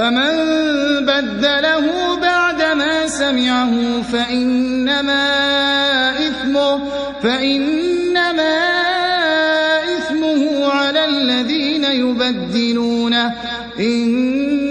فمن بدله بعدما سمعه فإنما إثمه, فإنما إثمه على الذين يبدلونه. إن